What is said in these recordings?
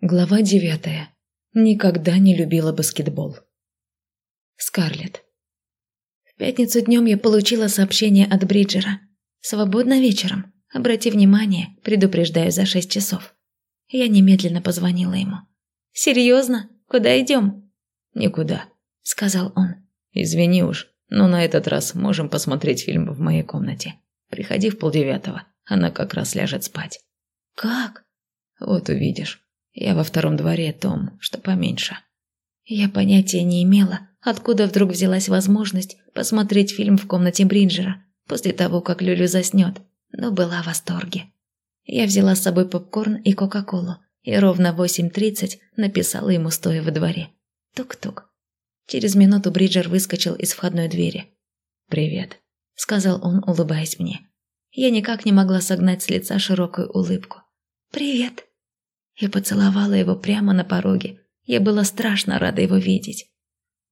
Глава девятая. Никогда не любила баскетбол. Скарлетт. В пятницу днем я получила сообщение от Бриджера. «Свободно вечером. Обрати внимание, предупреждаю за шесть часов». Я немедленно позвонила ему. «Серьезно? Куда идем?» «Никуда», — сказал он. «Извини уж, но на этот раз можем посмотреть фильм в моей комнате. Приходи в полдевятого, она как раз ляжет спать». «Как?» «Вот увидишь». Я во втором дворе, Том, что поменьше. Я понятия не имела, откуда вдруг взялась возможность посмотреть фильм в комнате Бриджера после того, как Люлю заснет, но была в восторге. Я взяла с собой попкорн и кока-колу и ровно в 8.30 написала ему, стоя во дворе. Тук-тук. Через минуту Бриджер выскочил из входной двери. «Привет», — сказал он, улыбаясь мне. Я никак не могла согнать с лица широкую улыбку. «Привет», я поцеловала его прямо на пороге. Я была страшно рада его видеть.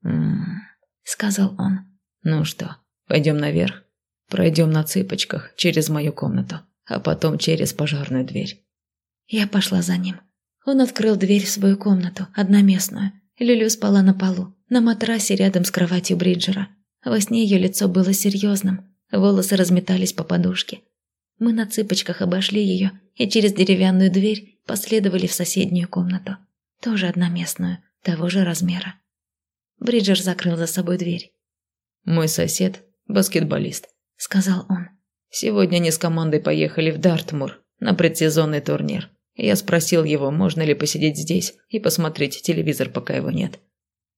«М-м-м», сказал он. «Ну что, пойдем наверх? Пройдем на цыпочках через мою комнату, а потом через пожарную дверь». Я пошла за ним. Он открыл дверь в свою комнату, одноместную. Люлю спала на полу, на матрасе рядом с кроватью Бриджера. Во сне ее лицо было серьезным, волосы разметались по подушке. Мы на цыпочках обошли ее и через деревянную дверь последовали в соседнюю комнату, тоже одноместную, того же размера. Бриджер закрыл за собой дверь. «Мой сосед – баскетболист», – сказал он. «Сегодня они с командой поехали в Дартмур на предсезонный турнир. Я спросил его, можно ли посидеть здесь и посмотреть телевизор, пока его нет».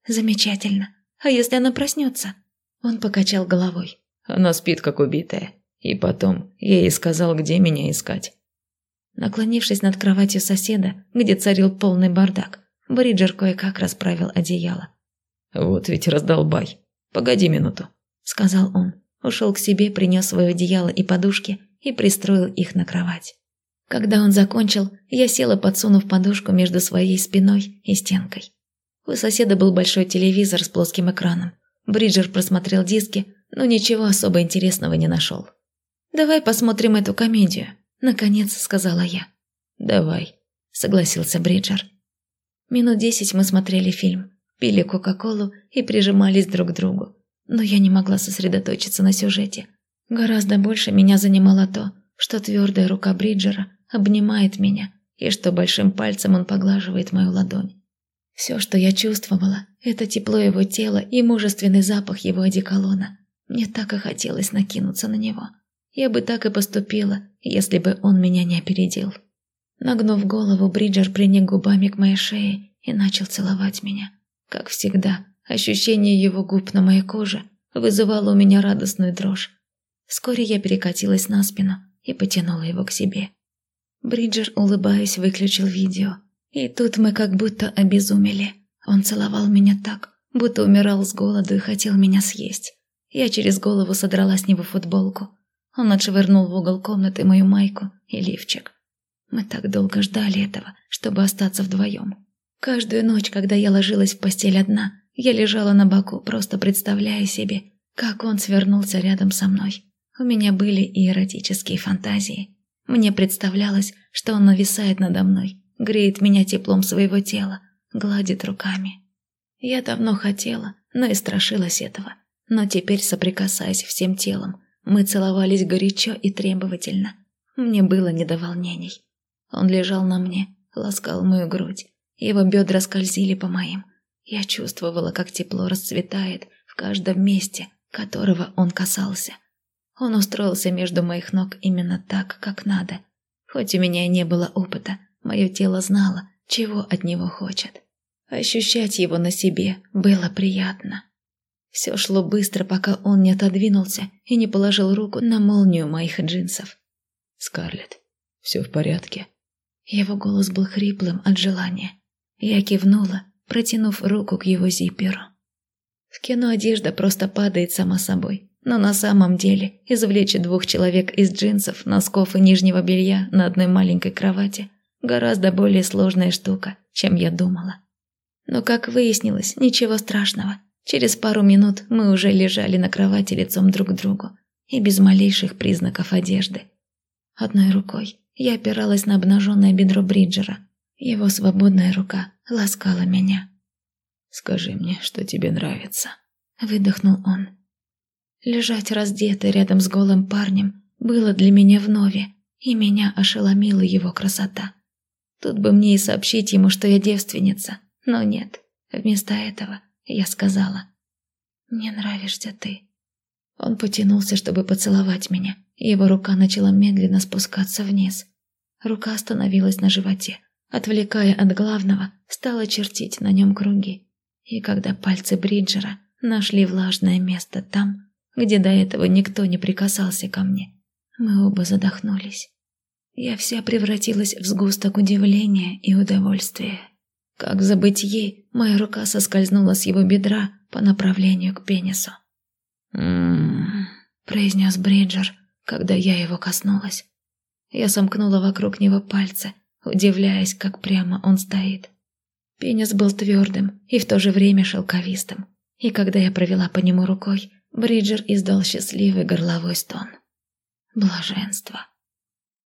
«Замечательно. А если она проснется?» Он покачал головой. «Она спит, как убитая. И потом я ей сказал, где меня искать. Наклонившись над кроватью соседа, где царил полный бардак, Бриджер кое-как расправил одеяло. «Вот ведь раздолбай. Погоди минуту», — сказал он. Ушел к себе, принес свое одеяло и подушки и пристроил их на кровать. Когда он закончил, я села, подсунув подушку между своей спиной и стенкой. У соседа был большой телевизор с плоским экраном. Бриджер просмотрел диски, но ничего особо интересного не нашел. «Давай посмотрим эту комедию», Наконец сказала я. «Давай», — согласился Бриджер. Минут десять мы смотрели фильм, пили Кока-Колу и прижимались друг к другу. Но я не могла сосредоточиться на сюжете. Гораздо больше меня занимало то, что твердая рука Бриджера обнимает меня и что большим пальцем он поглаживает мою ладонь. Все, что я чувствовала, это тепло его тела и мужественный запах его одеколона. Мне так и хотелось накинуться на него. Я бы так и поступила, если бы он меня не опередил. Нагнув голову, Бриджер приник губами к моей шее и начал целовать меня. Как всегда, ощущение его губ на моей коже вызывало у меня радостную дрожь. Вскоре я перекатилась на спину и потянула его к себе. Бриджер, улыбаясь, выключил видео. И тут мы как будто обезумели. Он целовал меня так, будто умирал с голоду и хотел меня съесть. Я через голову содрала с него футболку, он отшвырнул в угол комнаты мою майку и лифчик. Мы так долго ждали этого, чтобы остаться вдвоем. Каждую ночь, когда я ложилась в постель одна, я лежала на боку, просто представляя себе, как он свернулся рядом со мной. У меня были и эротические фантазии. Мне представлялось, что он нависает надо мной, греет меня теплом своего тела, гладит руками. Я давно хотела, но и страшилась этого. Но теперь, соприкасаясь всем телом, мы целовались горячо и требовательно. Мне было не до волнений. Он лежал на мне, ласкал мою грудь. Его бедра скользили по моим. Я чувствовала, как тепло расцветает в каждом месте, которого он касался. Он устроился между моих ног именно так, как надо. Хоть у меня и не было опыта, мое тело знало, чего от него хочет. Ощущать его на себе было приятно. Все шло быстро, пока он не отодвинулся и не положил руку на молнию моих джинсов. «Скарлетт, все в порядке?» Его голос был хриплым от желания. Я кивнула, протянув руку к его зипперу. В кино одежда просто падает сама собой, но на самом деле извлечь двух человек из джинсов, носков и нижнего белья на одной маленькой кровати гораздо более сложная штука, чем я думала. Но, как выяснилось, ничего страшного – Через пару минут мы уже лежали на кровати лицом друг к другу и без малейших признаков одежды. Одной рукой я опиралась на обнаженное бедро Бриджера. Его свободная рука ласкала меня. «Скажи мне, что тебе нравится», — выдохнул он. Лежать раздетой рядом с голым парнем было для меня вновь, и меня ошеломила его красота. Тут бы мне и сообщить ему, что я девственница, но нет. Вместо этого я сказала «Мне нравишься ты». Он потянулся, чтобы поцеловать меня, его рука начала медленно спускаться вниз. Рука остановилась на животе, отвлекая от главного, стала чертить на нем круги. И когда пальцы Бриджера нашли влажное место там, где до этого никто не прикасался ко мне, мы оба задохнулись. Я вся превратилась в сгусток удивления и удовольствия. Как в забытье, моя рука соскользнула с его бедра по направлению к пенису. «М-м-м», произнес Бриджер, когда я его коснулась. Я сомкнула вокруг него пальцы, удивляясь, как прямо он стоит. Пенис был твердым и в то же время шелковистым, и когда я провела по нему рукой, Бриджер издал счастливый горловой стон. Блаженство.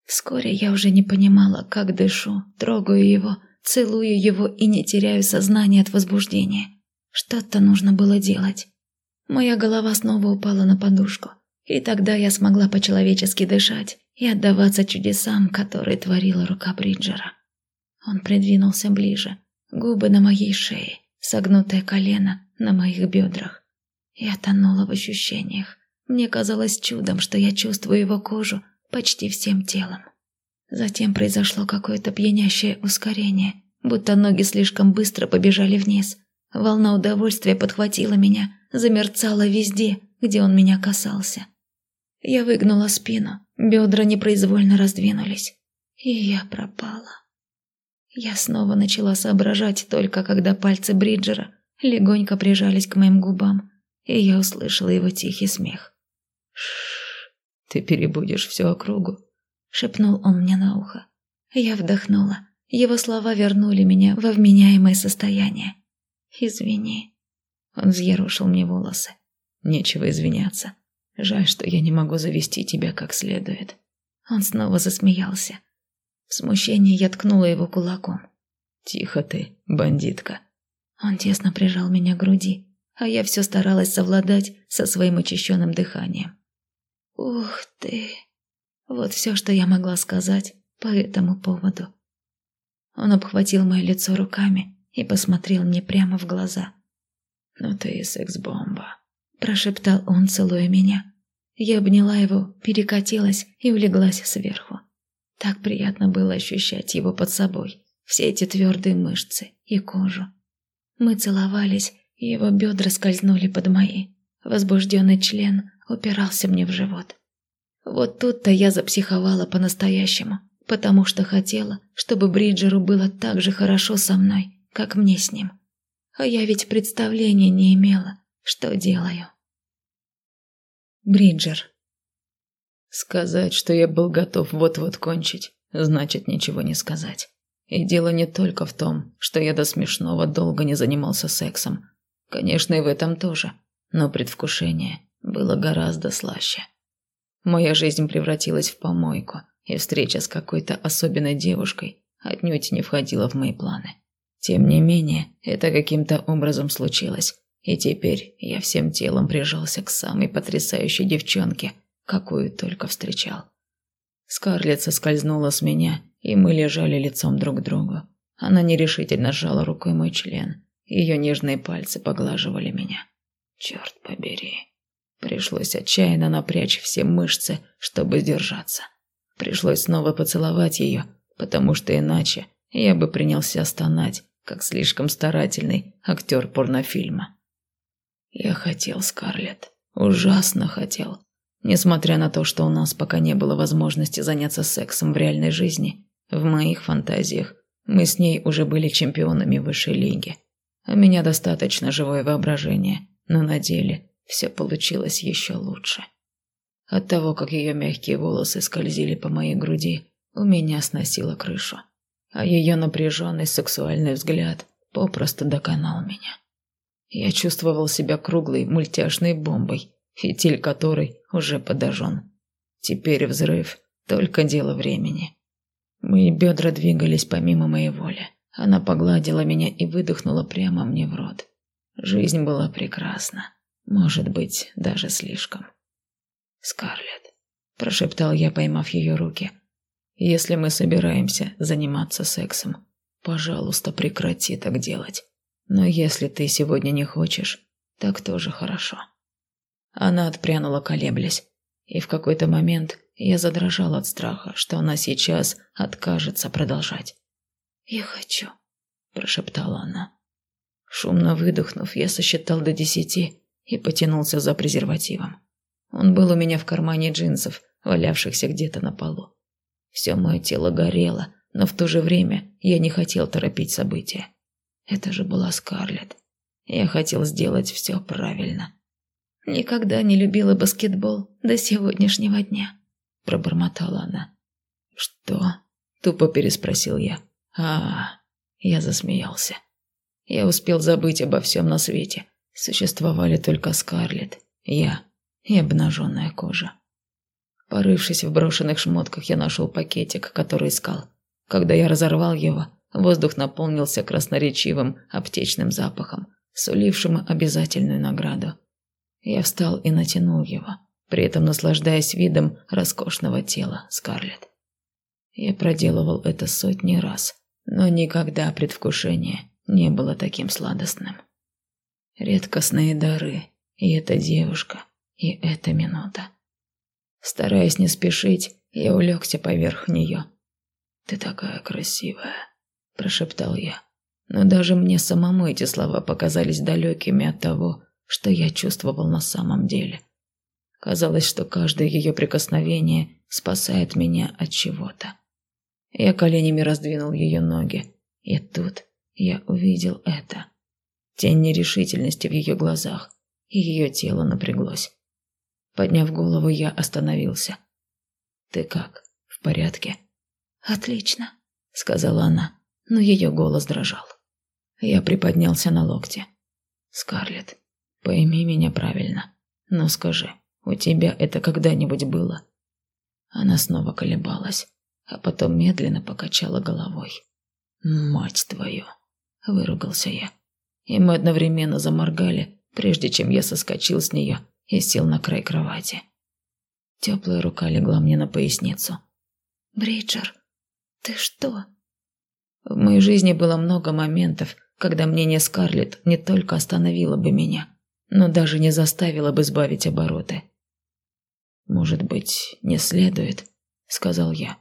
Вскоре я уже не понимала, как дышу, трогаю его, целую его и не теряю сознание от возбуждения. Что-то нужно было делать. Моя голова снова упала на подушку, и тогда я смогла по-человечески дышать и отдаваться чудесам, которые творила рука Бриджера. Он придвинулся ближе, губы на моей шее, согнутое колено на моих бедрах. Я тонула в ощущениях. Мне казалось чудом, что я чувствую его кожу почти всем телом. Затем произошло какое-то пьянящее ускорение, будто ноги слишком быстро побежали вниз. Волна удовольствия подхватила меня, замерцала везде, где он меня касался. Я выгнула спину, бедра непроизвольно раздвинулись, и я пропала. Я снова начала соображать только когда пальцы Бриджера легонько прижались к моим губам, и я услышала его тихий смех. Шш, ты перебудешь всю округу, шепнул он мне на ухо. Я вдохнула. Его слова вернули меня во вменяемое состояние. «Извини». Он взъерошил мне волосы. «Нечего извиняться. Жаль, что я не могу завести тебя как следует». Он снова засмеялся. В смущении я ткнула его кулаком. «Тихо ты, бандитка». Он тесно прижал меня к груди, а я все старалась совладать со своим очищенным дыханием. «Ух ты!» Вот все, что я могла сказать по этому поводу. Он обхватил мое лицо руками и посмотрел мне прямо в глаза. «Ну ты секс-бомба», – прошептал он, целуя меня. Я обняла его, перекатилась и улеглась сверху. Так приятно было ощущать его под собой, все эти твердые мышцы и кожу. Мы целовались, и его бедра скользнули под мои. Возбужденный член упирался мне в живот. Вот тут-то я запсиховала по-настоящему, потому что хотела, чтобы Бриджеру было так же хорошо со мной, как мне с ним. А я ведь представления не имела, что делаю. Бриджер. Сказать, что я был готов вот-вот кончить, значит ничего не сказать. И дело не только в том, что я до смешного долго не занимался сексом. Конечно, и в этом тоже. Но предвкушение было гораздо слаще. Моя жизнь превратилась в помойку, и встреча с какой-то особенной девушкой отнюдь не входила в мои планы. Тем не менее, это каким-то образом случилось, и теперь я всем телом прижался к самой потрясающей девчонке, какую только встречал. Скарлетт соскользнула с меня, и мы лежали лицом друг к другу. Она нерешительно сжала рукой мой член. Ее нежные пальцы поглаживали меня. Черт побери. Пришлось отчаянно напрячь все мышцы, чтобы сдержаться. Пришлось снова поцеловать ее, потому что иначе я бы принялся стонать, как слишком старательный актер порнофильма. Я хотел, Скарлетт, ужасно хотел. Несмотря на то, что у нас пока не было возможности заняться сексом в реальной жизни, в моих фантазиях мы с ней уже были чемпионами высшей лиги. У меня достаточно живое воображение, но на деле все получилось еще лучше. От того, как ее мягкие волосы скользили по моей груди, у меня сносило крышу. А ее напряженный сексуальный взгляд попросту доконал меня. Я чувствовал себя круглой мультяшной бомбой, фитиль которой уже подожжен. Теперь взрыв – только дело времени. Мои бедра двигались помимо моей воли. Она погладила меня и выдохнула прямо мне в рот. Жизнь была прекрасна. Может быть, даже слишком. «Скарлетт», – прошептал я, поймав ее руки, – «если мы собираемся заниматься сексом, пожалуйста, прекрати так делать. Но если ты сегодня не хочешь, так тоже хорошо». Она отпрянула, колеблясь, и в какой-то момент я задрожал от страха, что она сейчас откажется продолжать. «Я хочу», – прошептала она. Шумно выдохнув, я сосчитал до десяти и потянулся за презервативом. Он был у меня в кармане джинсов, валявшихся где-то на полу. Все мое тело горело, но в то же время я не хотел торопить события. Это же была Скарлетт. Я хотел сделать все правильно. Никогда не любила баскетбол до сегодняшнего дня пробормотала она. «Что?» – тупо переспросил я. а Я засмеялся. Я успел забыть обо всем на свете. Существовали только Скарлетт, я и обнаженная кожа. Порывшись в брошенных шмотках, я нашел пакетик, который искал. Когда я разорвал его, воздух наполнился красноречивым аптечным запахом, сулившим обязательную награду. Я встал и натянул его при этом наслаждаясь видом роскошного тела Скарлетт. Я проделывал это сотни раз, но никогда предвкушение не было таким сладостным. Редкостные дары, и эта девушка, и эта минута. Стараясь не спешить, я улегся поверх нее. «Ты такая красивая», – прошептал я. Но даже мне самому эти слова показались далекими от того, что я чувствовал на самом деле. Казалось, что каждое ее прикосновение спасает меня от чего-то. Я коленями раздвинул ее ноги, и тут я увидел это. Тень нерешительности в ее глазах, и ее тело напряглось. Подняв голову, я остановился. «Ты как, в порядке?» «Отлично», — сказала она, но ее голос дрожал. Я приподнялся на локте. «Скарлетт, пойми меня правильно, но скажи, у тебя это когда-нибудь было?» Она снова колебалась, а потом медленно покачала головой. «Мать твою!» – выругался я. И мы одновременно заморгали, прежде чем я соскочил с нее и сел на край кровати. Теплая рука легла мне на поясницу. «Бриджер, ты что?» В моей жизни было много моментов, когда мнение Скарлетт не только остановило бы меня, но даже не заставило бы сбавить обороты. «Может быть, не следует?» – сказал я.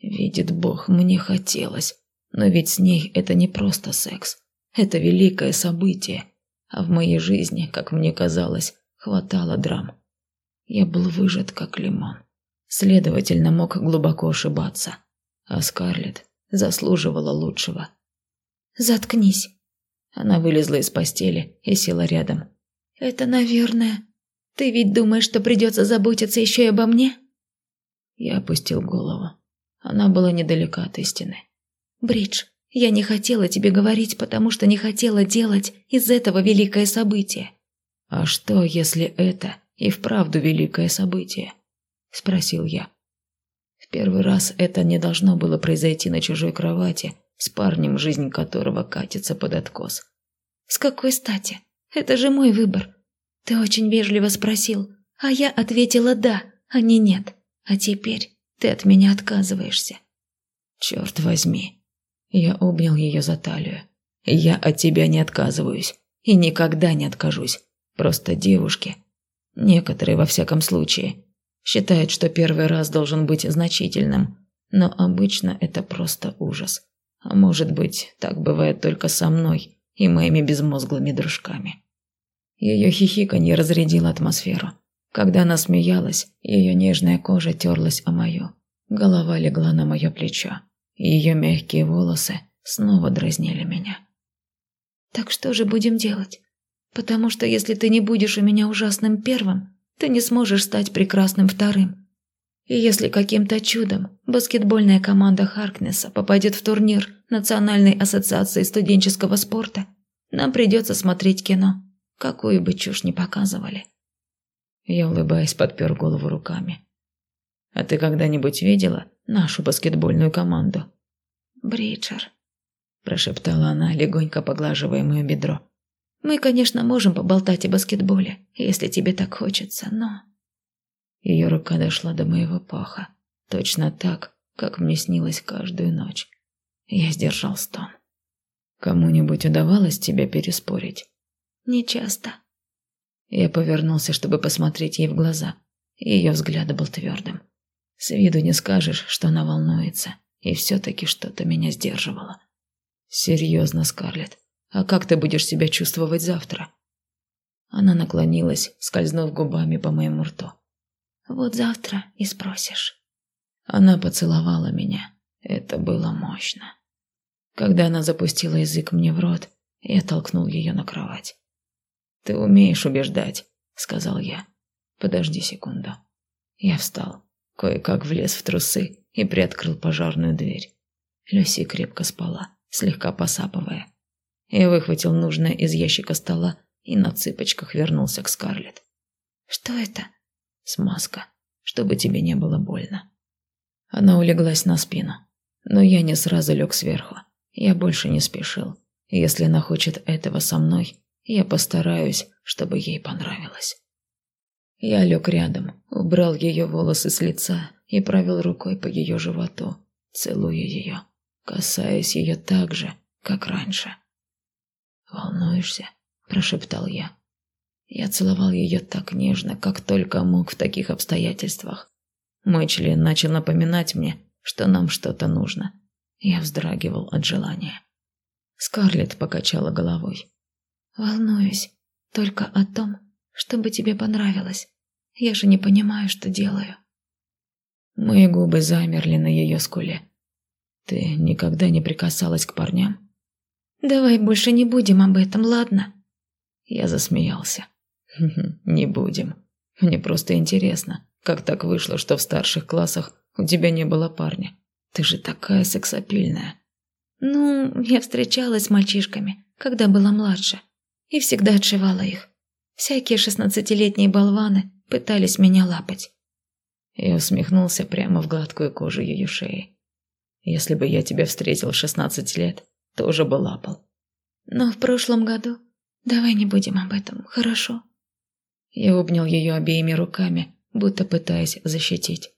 «Видит Бог, мне хотелось, но ведь с ней это не просто секс. Это великое событие, а в моей жизни, как мне казалось, хватало драм. Я был выжат, как лимон. Следовательно, мог глубоко ошибаться. А Скарлетт заслуживала лучшего. «Заткнись!» Она вылезла из постели и села рядом. «Это, наверное, ты ведь думаешь, что придется заботиться еще и обо мне?» Я опустил голову. Она была недалека от истины. «Бридж, я не хотела тебе говорить, потому что не хотела делать из этого великое событие». «А что, если это и вправду великое событие?» – спросил я. В первый раз это не должно было произойти на чужой кровати с парнем, жизнь которого катится под откос. «С какой стати? Это же мой выбор. Ты очень вежливо спросил, а я ответила «да», а не «нет». А теперь ты от меня отказываешься. Черт возьми. Я обнял ее за талию. Я от тебя не отказываюсь и никогда не откажусь. Просто девушки, некоторые во всяком случае, считают, что первый раз должен быть значительным, но обычно это просто ужас. А может быть, так бывает только со мной и моими безмозглыми дружками. Ее хихиканье разрядило атмосферу. Когда она смеялась, ее нежная кожа терлась о мою. Голова легла на мое плечо. Ее мягкие волосы снова дразнили меня. «Так что же будем делать? Потому что если ты не будешь у меня ужасным первым, ты не сможешь стать прекрасным вторым. И если каким-то чудом баскетбольная команда Харкнесса попадет в турнир Национальной ассоциации студенческого спорта, нам придется смотреть кино какую бы чушь ни показывали. Я, улыбаясь, подпер голову руками. А ты когда-нибудь видела нашу баскетбольную команду?» «Бриджер», – прошептала она, легонько поглаживая мое бедро. «Мы, конечно, можем поболтать о баскетболе, если тебе так хочется, но...» Ее рука дошла до моего паха, точно так, как мне снилось каждую ночь. Я сдержал стон. «Кому-нибудь удавалось тебя переспорить?» «Не часто». Я повернулся, чтобы посмотреть ей в глаза. Ее взгляд был твердым. С виду не скажешь, что она волнуется, и все-таки что-то меня сдерживало. «Серьезно, Скарлетт, а как ты будешь себя чувствовать завтра?» Она наклонилась, скользнув губами по моему рту. «Вот завтра и спросишь». Она поцеловала меня. Это было мощно. Когда она запустила язык мне в рот, я толкнул ее на кровать. «Ты умеешь убеждать», — сказал я. «Подожди секунду». Я встал кое-как влез в трусы и приоткрыл пожарную дверь. Люси крепко спала, слегка посапывая. Я выхватил нужное из ящика стола и на цыпочках вернулся к Скарлетт. «Что это?» «Смазка, чтобы тебе не было больно». Она улеглась на спину, но я не сразу лег сверху. Я больше не спешил. Если она хочет этого со мной, я постараюсь, чтобы ей понравилось. Я лег рядом, убрал ее волосы с лица и провел рукой по ее животу, целуя ее, касаясь ее так же, как раньше. «Волнуешься?» – прошептал я. Я целовал ее так нежно, как только мог в таких обстоятельствах. Мой член начал напоминать мне, что нам что-то нужно. Я вздрагивал от желания. Скарлетт покачала головой. «Волнуюсь только о том, чтобы тебе понравилось. Я же не понимаю, что делаю. Мои губы замерли на ее скуле. Ты никогда не прикасалась к парням? Давай больше не будем об этом, ладно? Я засмеялся. Не будем. Мне просто интересно, как так вышло, что в старших классах у тебя не было парня. Ты же такая сексапильная. Ну, я встречалась с мальчишками, когда была младше, и всегда отшивала их. Всякие шестнадцатилетние болваны пытались меня лапать. Я усмехнулся прямо в гладкую кожу ее шеи. Если бы я тебя встретил в шестнадцать лет, тоже бы лапал. Но в прошлом году... Давай не будем об этом, хорошо? Я обнял ее обеими руками, будто пытаясь защитить.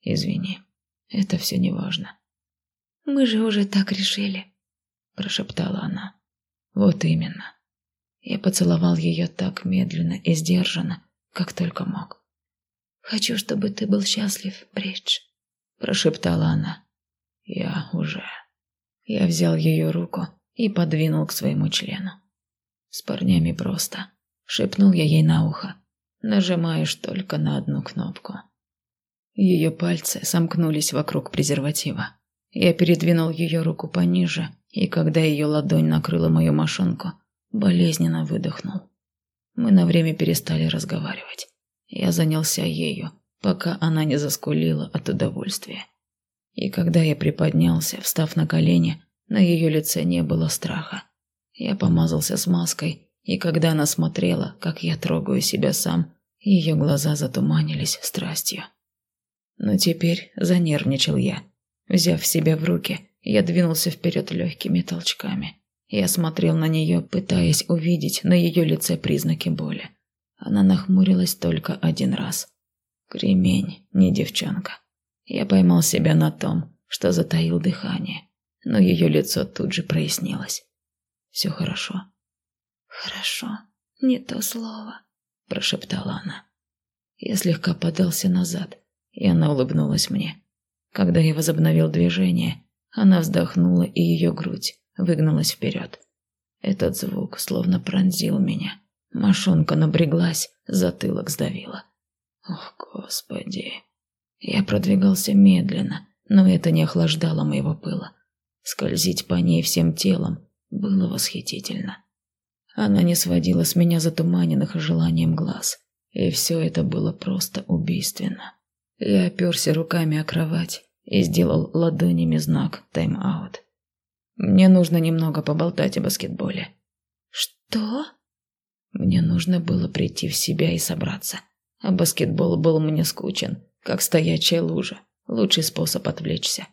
Извини, это все не важно. Мы же уже так решили, прошептала она. Вот именно. Я поцеловал ее так медленно и сдержанно, как только мог. «Хочу, чтобы ты был счастлив, Бридж», – прошептала она. «Я уже». Я взял ее руку и подвинул к своему члену. «С парнями просто», – шепнул я ей на ухо. «Нажимаешь только на одну кнопку». Ее пальцы сомкнулись вокруг презерватива. Я передвинул ее руку пониже, и когда ее ладонь накрыла мою мошонку, болезненно выдохнул. Мы на время перестали разговаривать. Я занялся ею, пока она не заскулила от удовольствия. И когда я приподнялся, встав на колени, на ее лице не было страха. Я помазался смазкой, и когда она смотрела, как я трогаю себя сам, ее глаза затуманились страстью. Но теперь занервничал я. Взяв себя в руки, я двинулся вперед легкими толчками. Я смотрел на нее, пытаясь увидеть на ее лице признаки боли. Она нахмурилась только один раз. Кремень, не девчонка. Я поймал себя на том, что затаил дыхание, но ее лицо тут же прояснилось. «Все хорошо». «Хорошо, не то слово», – прошептала она. Я слегка подался назад, и она улыбнулась мне. Когда я возобновил движение, она вздохнула, и ее грудь выгнулась вперед. Этот звук словно пронзил меня. Машонка напряглась, затылок сдавила. Ох, господи. Я продвигался медленно, но это не охлаждало моего пыла. Скользить по ней всем телом было восхитительно. Она не сводила с меня затуманенных желанием глаз, и все это было просто убийственно. Я оперся руками о кровать и сделал ладонями знак «тайм-аут». Мне нужно немного поболтать о баскетболе. Что? Мне нужно было прийти в себя и собраться. А баскетбол был мне скучен, как стоячая лужа, лучший способ отвлечься.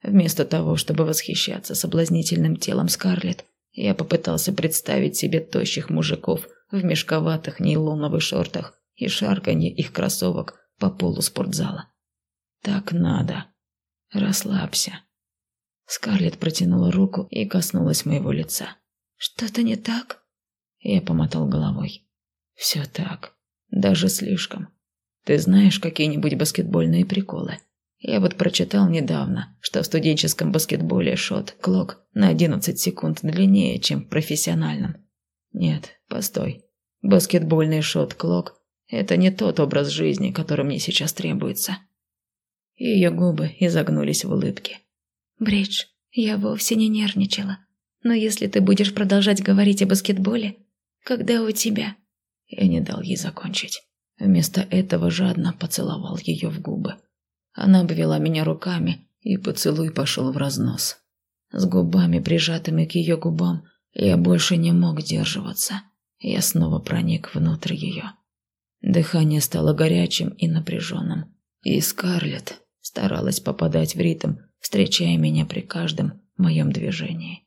Вместо того, чтобы восхищаться соблазнительным телом Скарлетт, я попытался представить себе тощих мужиков в мешковатых нейлоновых шортах и шарканье их кроссовок по полу спортзала. Так надо. Расслабься. Скарлетт протянула руку и коснулась моего лица. «Что-то не так?» Я помотал головой. «Все так. Даже слишком. Ты знаешь какие-нибудь баскетбольные приколы?» Я вот прочитал недавно, что в студенческом баскетболе шот-клок на 11 секунд длиннее, чем в профессиональном. Нет, постой. Баскетбольный шот-клок – это не тот образ жизни, который мне сейчас требуется. Ее губы изогнулись в улыбке. «Бридж, я вовсе не нервничала. Но если ты будешь продолжать говорить о баскетболе, когда у тебя...» Я не дал ей закончить. Вместо этого жадно поцеловал ее в губы. Она обвела меня руками, и поцелуй пошел в разнос. С губами, прижатыми к ее губам, я больше не мог сдерживаться. Я снова проник внутрь ее. Дыхание стало горячим и напряженным. И Скарлетт старалась попадать в ритм, встречая меня при каждом моем движении.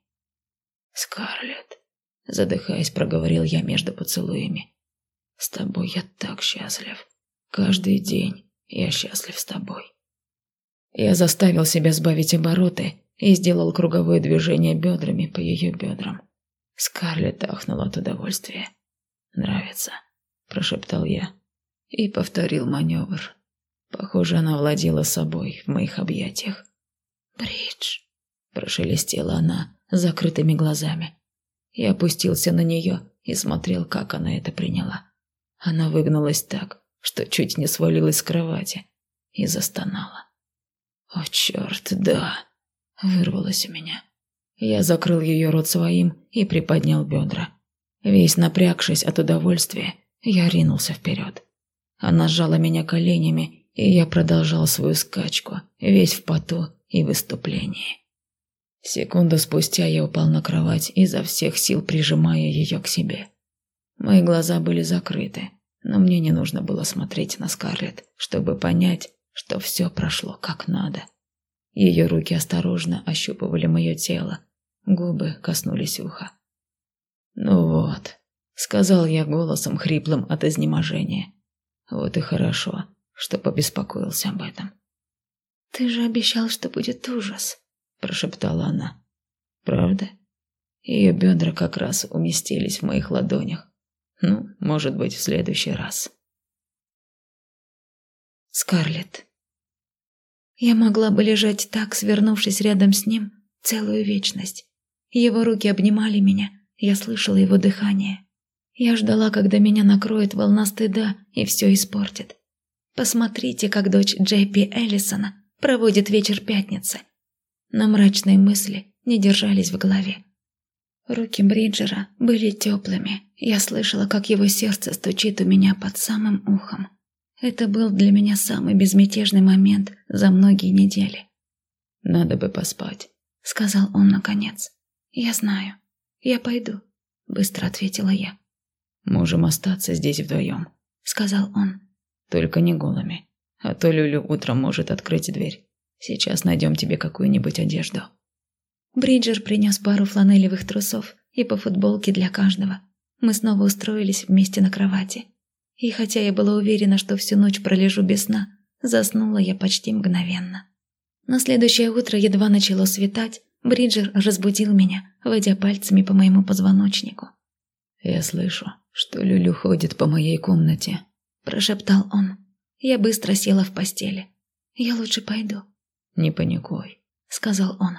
«Скарлетт», задыхаясь, проговорил я между поцелуями. «С тобой я так счастлив. Каждый день я счастлив с тобой». Я заставил себя сбавить обороты и сделал круговое движение бедрами по ее бедрам. Скарлетт ахнула от удовольствия. «Нравится», – прошептал я и повторил маневр. Похоже, она владела собой в моих объятиях. «Бридж», – прошелестела она закрытыми глазами. Я опустился на нее и смотрел, как она это приняла. Она выгнулась так, что чуть не свалилась с кровати и застонала. «О, черт, да!» – вырвалось у меня. Я закрыл ее рот своим и приподнял бедра. Весь напрягшись от удовольствия, я ринулся вперед. Она сжала меня коленями, и я продолжал свою скачку, весь в поту и выступлении. Секунду спустя я упал на кровать, изо всех сил прижимая ее к себе. Мои глаза были закрыты, но мне не нужно было смотреть на Скарлетт, чтобы понять, что все прошло как надо. Ее руки осторожно ощупывали мое тело, губы коснулись уха. «Ну вот», — сказал я голосом хриплым от изнеможения. «Вот и хорошо, что побеспокоился об этом». «Ты же обещал, что будет ужас», — прошептала она. «Правда?» Ее бедра как раз уместились в моих ладонях. Ну, может быть, в следующий раз. Скарлетт. Я могла бы лежать так, свернувшись рядом с ним, целую вечность. Его руки обнимали меня, я слышала его дыхание. Я ждала, когда меня накроет волна стыда и все испортит. Посмотрите, как дочь Джейпи Эллисона проводит вечер пятницы. Но мрачные мысли не держались в голове. Руки Бриджера были теплыми. Я слышала, как его сердце стучит у меня под самым ухом. Это был для меня самый безмятежный момент за многие недели. «Надо бы поспать», — сказал он наконец. «Я знаю. Я пойду», — быстро ответила я. «Можем остаться здесь вдвоем», — сказал он. «Только не голыми, а то Люлю утром может открыть дверь. Сейчас найдем тебе какую-нибудь одежду». Бриджер принес пару фланелевых трусов и по футболке для каждого. Мы снова устроились вместе на кровати. И хотя я была уверена, что всю ночь пролежу без сна, заснула я почти мгновенно. На следующее утро едва начало светать, Бриджер разбудил меня, водя пальцами по моему позвоночнику. «Я слышу, что Люлю ходит по моей комнате», – прошептал он. Я быстро села в постели. «Я лучше пойду». «Не паникуй», – сказал он.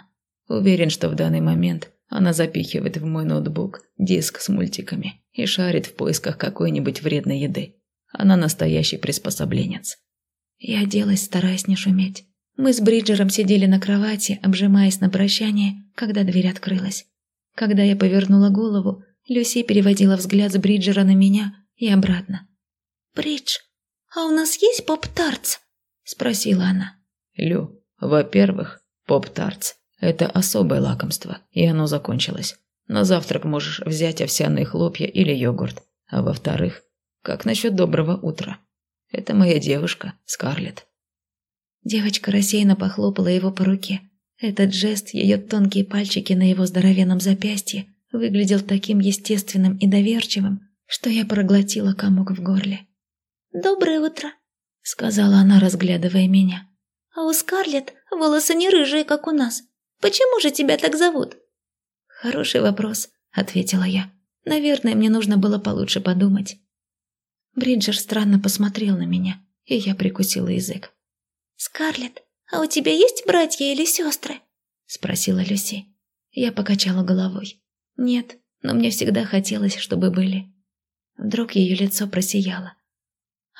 «Уверен, что в данный момент она запихивает в мой ноутбук диск с мультиками и шарит в поисках какой-нибудь вредной еды. Она настоящий приспособленец. Я оделась, стараясь не шуметь. Мы с Бриджером сидели на кровати, обжимаясь на прощание, когда дверь открылась. Когда я повернула голову, Люси переводила взгляд с Бриджера на меня и обратно. «Бридж, а у нас есть поп-тартс?» – спросила она. «Лю, во-первых, поп-тартс – это особое лакомство, и оно закончилось. На завтрак можешь взять овсяные хлопья или йогурт. А во-вторых, как насчет доброго утра? Это моя девушка, Скарлетт. Девочка рассеянно похлопала его по руке. Этот жест, ее тонкие пальчики на его здоровенном запястье, выглядел таким естественным и доверчивым, что я проглотила комок в горле. «Доброе утро», — сказала она, разглядывая меня. «А у Скарлетт волосы не рыжие, как у нас. Почему же тебя так зовут?» «Хороший вопрос», — ответила я. «Наверное, мне нужно было получше подумать». Бриджер странно посмотрел на меня, и я прикусила язык. «Скарлетт, а у тебя есть братья или сестры?» – спросила Люси. Я покачала головой. «Нет, но мне всегда хотелось, чтобы были». Вдруг ее лицо просияло.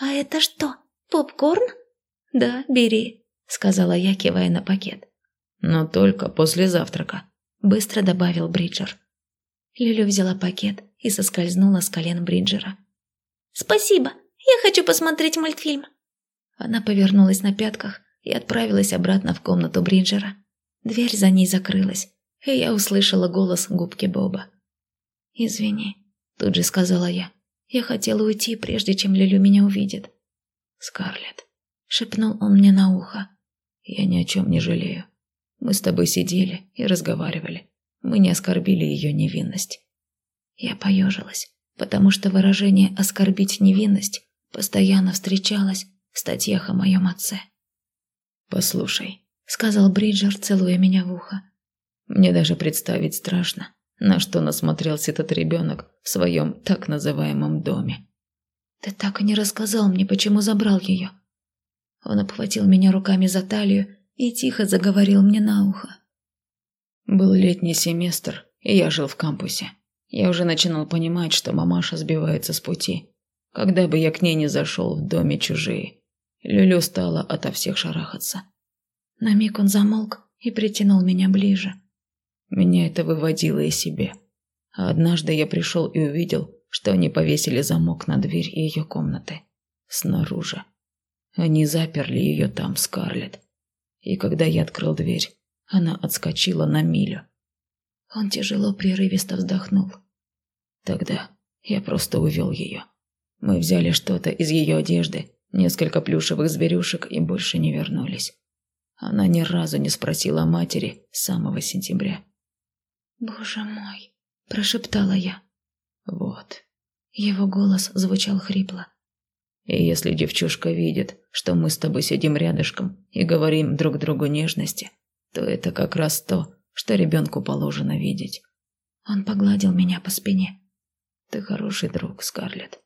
«А это что, попкорн?» «Да, бери», – сказала я, кивая на пакет. «Но только после завтрака», – быстро добавил Бриджер. Люлю взяла пакет и соскользнула с колен Бриджера. «Спасибо, я хочу посмотреть мультфильм». Она повернулась на пятках и отправилась обратно в комнату Бриджера. Дверь за ней закрылась, и я услышала голос губки Боба. «Извини», – тут же сказала я. «Я хотела уйти, прежде чем Лилю меня увидит». «Скарлетт», – шепнул он мне на ухо. «Я ни о чем не жалею. Мы с тобой сидели и разговаривали. Мы не оскорбили ее невинность». Я поежилась, потому что выражение «оскорбить невинность» постоянно встречалось в статьях о моем отце. «Послушай», — сказал Бриджер, целуя меня в ухо. «Мне даже представить страшно, на что насмотрелся этот ребенок в своем так называемом доме». «Ты так и не рассказал мне, почему забрал ее». Он обхватил меня руками за талию и тихо заговорил мне на ухо. Был летний семестр, и я жил в кампусе. Я уже начинал понимать, что мамаша сбивается с пути. Когда бы я к ней не зашел в доме чужие, Люлю стала ото всех шарахаться. На миг он замолк и притянул меня ближе. Меня это выводило из себя. А однажды я пришел и увидел, что они повесили замок на дверь ее комнаты. Снаружи. Они заперли ее там, Скарлетт. И когда я открыл дверь, она отскочила на милю. Он тяжело, прерывисто вздохнул. Тогда я просто увел ее. Мы взяли что-то из ее одежды, несколько плюшевых зверюшек и больше не вернулись. Она ни разу не спросила матери с самого сентября. «Боже мой!» – прошептала я. «Вот». Его голос звучал хрипло. «И если девчушка видит, что мы с тобой сидим рядышком и говорим друг другу нежности, то это как раз то, что ребенку положено видеть». Он погладил меня по спине. «Ты хороший друг, Скарлетт.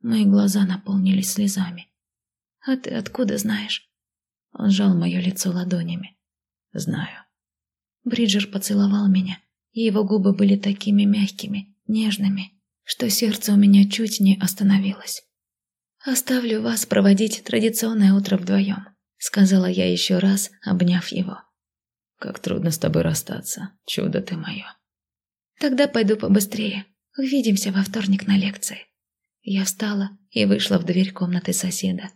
Мои глаза наполнились слезами. «А ты откуда знаешь?» Он сжал мое лицо ладонями. «Знаю». Бриджер поцеловал меня, и его губы были такими мягкими, нежными, что сердце у меня чуть не остановилось. «Оставлю вас проводить традиционное утро вдвоем», — сказала я еще раз, обняв его. «Как трудно с тобой расстаться, чудо ты мое». «Тогда пойду побыстрее. Увидимся во вторник на лекции». Я встала и вышла в дверь комнаты соседа.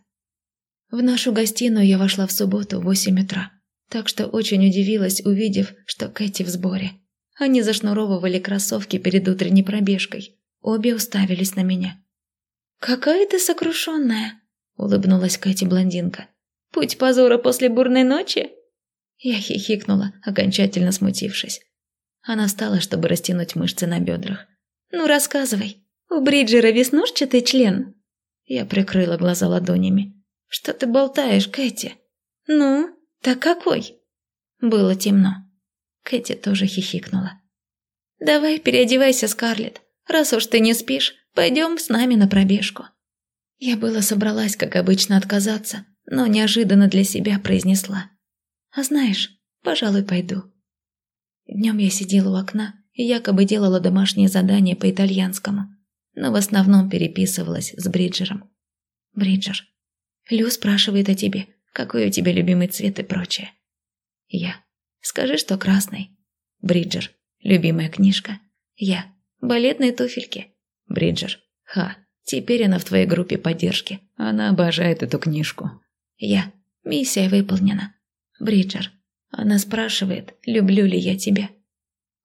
В нашу гостиную я вошла в субботу в восемь утра, так что очень удивилась, увидев, что Кэти в сборе. Они зашнуровывали кроссовки перед утренней пробежкой. Обе уставились на меня. «Какая ты сокрушенная!» – улыбнулась Кэти-блондинка. «Путь позора после бурной ночи?» Я хихикнула, окончательно смутившись. Она встала, чтобы растянуть мышцы на бедрах. «Ну, рассказывай, «У Бриджера веснушчатый член?» Я прикрыла глаза ладонями. «Что ты болтаешь, Кэти?» «Ну, так какой?» Было темно. Кэти тоже хихикнула. «Давай переодевайся, Скарлетт. Раз уж ты не спишь, пойдем с нами на пробежку». Я было собралась, как обычно, отказаться, но неожиданно для себя произнесла. «А знаешь, пожалуй, пойду». Днем я сидела у окна и якобы делала домашнее задание по итальянскому но в основном переписывалась с Бриджером. Бриджер. Лю спрашивает о тебе, какой у тебя любимый цвет и прочее. Я. Скажи, что красный. Бриджер. Любимая книжка. Я. Балетные туфельки. Бриджер. Ха. Теперь она в твоей группе поддержки. Она обожает эту книжку. Я. Миссия выполнена. Бриджер. Она спрашивает, люблю ли я тебя.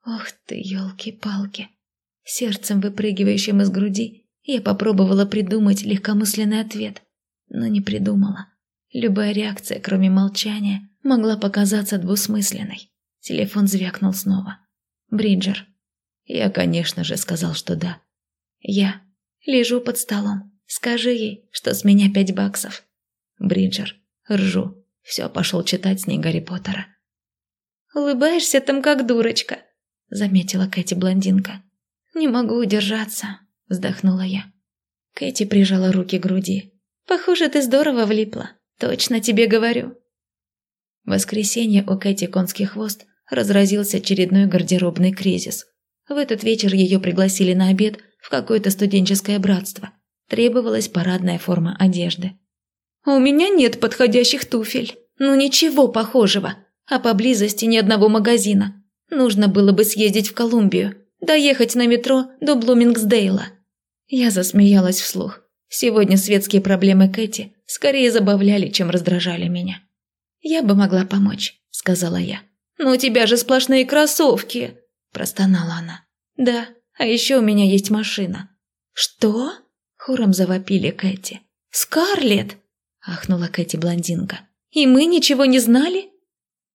Ох ты, елки-палки. Сердцем, выпрыгивающим из груди, я попробовала придумать легкомысленный ответ, но не придумала. Любая реакция, кроме молчания, могла показаться двусмысленной. Телефон звякнул снова. Бриджер. Я, конечно же, сказал, что да. Я. Лежу под столом. Скажи ей, что с меня пять баксов. Бриджер. Ржу. Все, пошел читать с ней Гарри Поттера. «Улыбаешься там как дурочка», — заметила Кэти блондинка. «Не могу удержаться», — вздохнула я. Кэти прижала руки к груди. «Похоже, ты здорово влипла. Точно тебе говорю». Воскресенье у Кэти конский хвост разразился очередной гардеробный кризис. В этот вечер ее пригласили на обед в какое-то студенческое братство. Требовалась парадная форма одежды. «А «У меня нет подходящих туфель. Ну ничего похожего. А поблизости ни одного магазина. Нужно было бы съездить в Колумбию, доехать на метро до Блумингсдейла». Я засмеялась вслух. Сегодня светские проблемы Кэти скорее забавляли, чем раздражали меня. «Я бы могла помочь», — сказала я. «Но у тебя же сплошные кроссовки!» – простонала она. «Да, а еще у меня есть машина». «Что?» – хором завопили Кэти. «Скарлетт!» – ахнула Кэти-блондинка. «И мы ничего не знали?»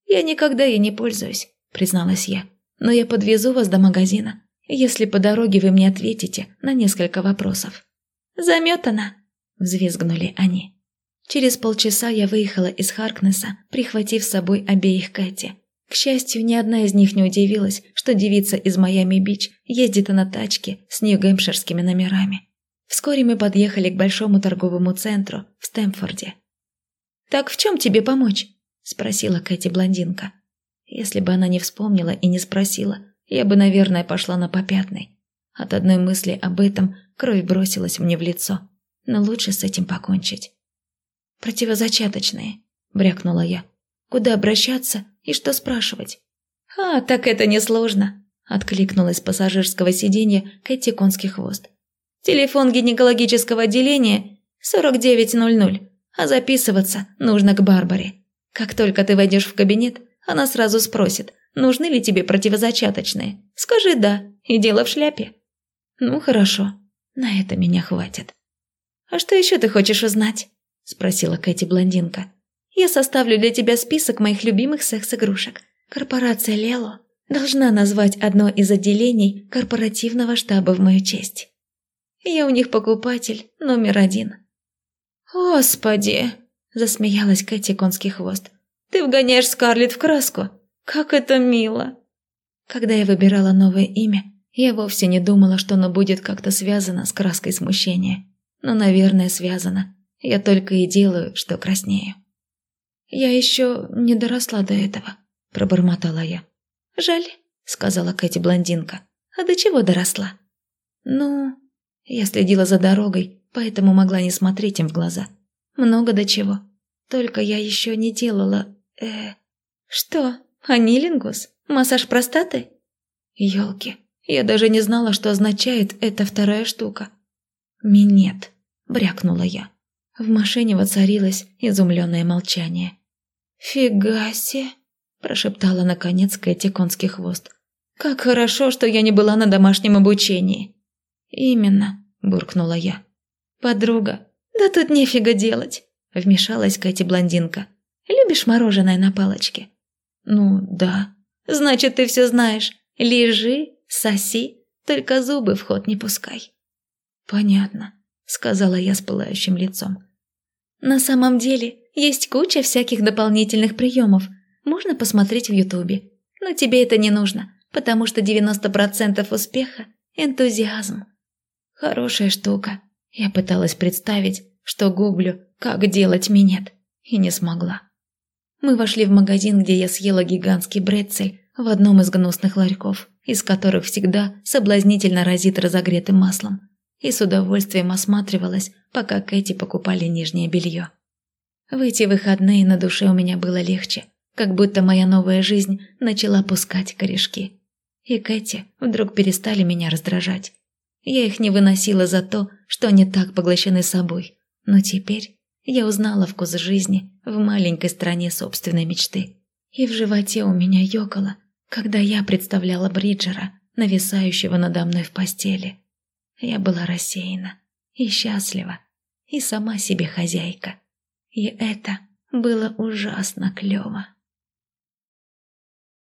«Я никогда ей не пользуюсь», – призналась я. «Но я подвезу вас до магазина, если по дороге вы мне ответите на несколько вопросов». «Заметана!» – взвизгнули они. Через полчаса я выехала из Харкнесса, прихватив с собой обеих Кэти. К счастью, ни одна из них не удивилась, что девица из Майами-Бич ездит на тачке с нью-гэмпширскими номерами. Вскоре мы подъехали к большому торговому центру в Стэмфорде. «Так в чем тебе помочь?» – спросила Кэти-блондинка. Если бы она не вспомнила и не спросила, я бы, наверное, пошла на попятный. От одной мысли об этом кровь бросилась мне в лицо, но лучше с этим покончить. «Противозачаточные», – брякнула я. «Куда обращаться и что спрашивать?» «А, так это несложно», – откликнулась с пассажирского сиденья Кэти Конский хвост. «Телефон гинекологического отделения 4900, а записываться нужно к Барбаре. Как только ты войдешь в кабинет, она сразу спросит, нужны ли тебе противозачаточные. Скажи «да», и дело в шляпе». «Ну, хорошо, на это меня хватит». «А что еще ты хочешь узнать?» – спросила Кэти-блондинка. Я составлю для тебя список моих любимых секс-игрушек. Корпорация Лело должна назвать одно из отделений корпоративного штаба в мою честь. Я у них покупатель номер один». «Господи!» – засмеялась Кэти Конский хвост. «Ты вгоняешь Скарлетт в краску? Как это мило!» Когда я выбирала новое имя, я вовсе не думала, что оно будет как-то связано с краской смущения. Но, наверное, связано. Я только и делаю, что краснею. «Я еще не доросла до этого», – пробормотала я. «Жаль», – сказала Кэти-блондинка. «А до чего доросла?» «Ну...» Я следила за дорогой, поэтому могла не смотреть им в глаза. «Много до чего. Только я еще не делала... э «Что? Анилингус? Массаж простаты?» «Елки, я даже не знала, что означает эта вторая штука». «Минет», – брякнула я. В машине воцарилось изумленное молчание. «Фига себе!» – прошептала наконец Кэти конский хвост. «Как хорошо, что я не была на домашнем обучении!» «Именно», – буркнула я. «Подруга, да тут нефига делать!» – вмешалась Кэти-блондинка. «Любишь мороженое на палочке?» «Ну, да». «Значит, ты все знаешь. Лежи, соси, только зубы в ход не пускай». «Понятно», – сказала я с пылающим лицом. «На самом деле, есть куча всяких дополнительных приемов. Можно посмотреть в Ютубе. Но тебе это не нужно, потому что 90% успеха – энтузиазм. Хорошая штука. Я пыталась представить, что гуглю, как делать минет, и не смогла. Мы вошли в магазин, где я съела гигантский брецель в одном из гнусных ларьков, из которых всегда соблазнительно разит разогретым маслом, и с удовольствием осматривалась, пока Кэти покупали нижнее белье. В эти выходные на душе у меня было легче, как будто моя новая жизнь начала пускать корешки. И Кэти вдруг перестали меня раздражать. Я их не выносила за то, что они так поглощены собой. Но теперь я узнала вкус жизни в маленькой стране собственной мечты. И в животе у меня ёкало, когда я представляла Бриджера, нависающего надо мной в постели. Я была рассеяна и счастлива, и сама себе хозяйка. И это было ужасно клёво.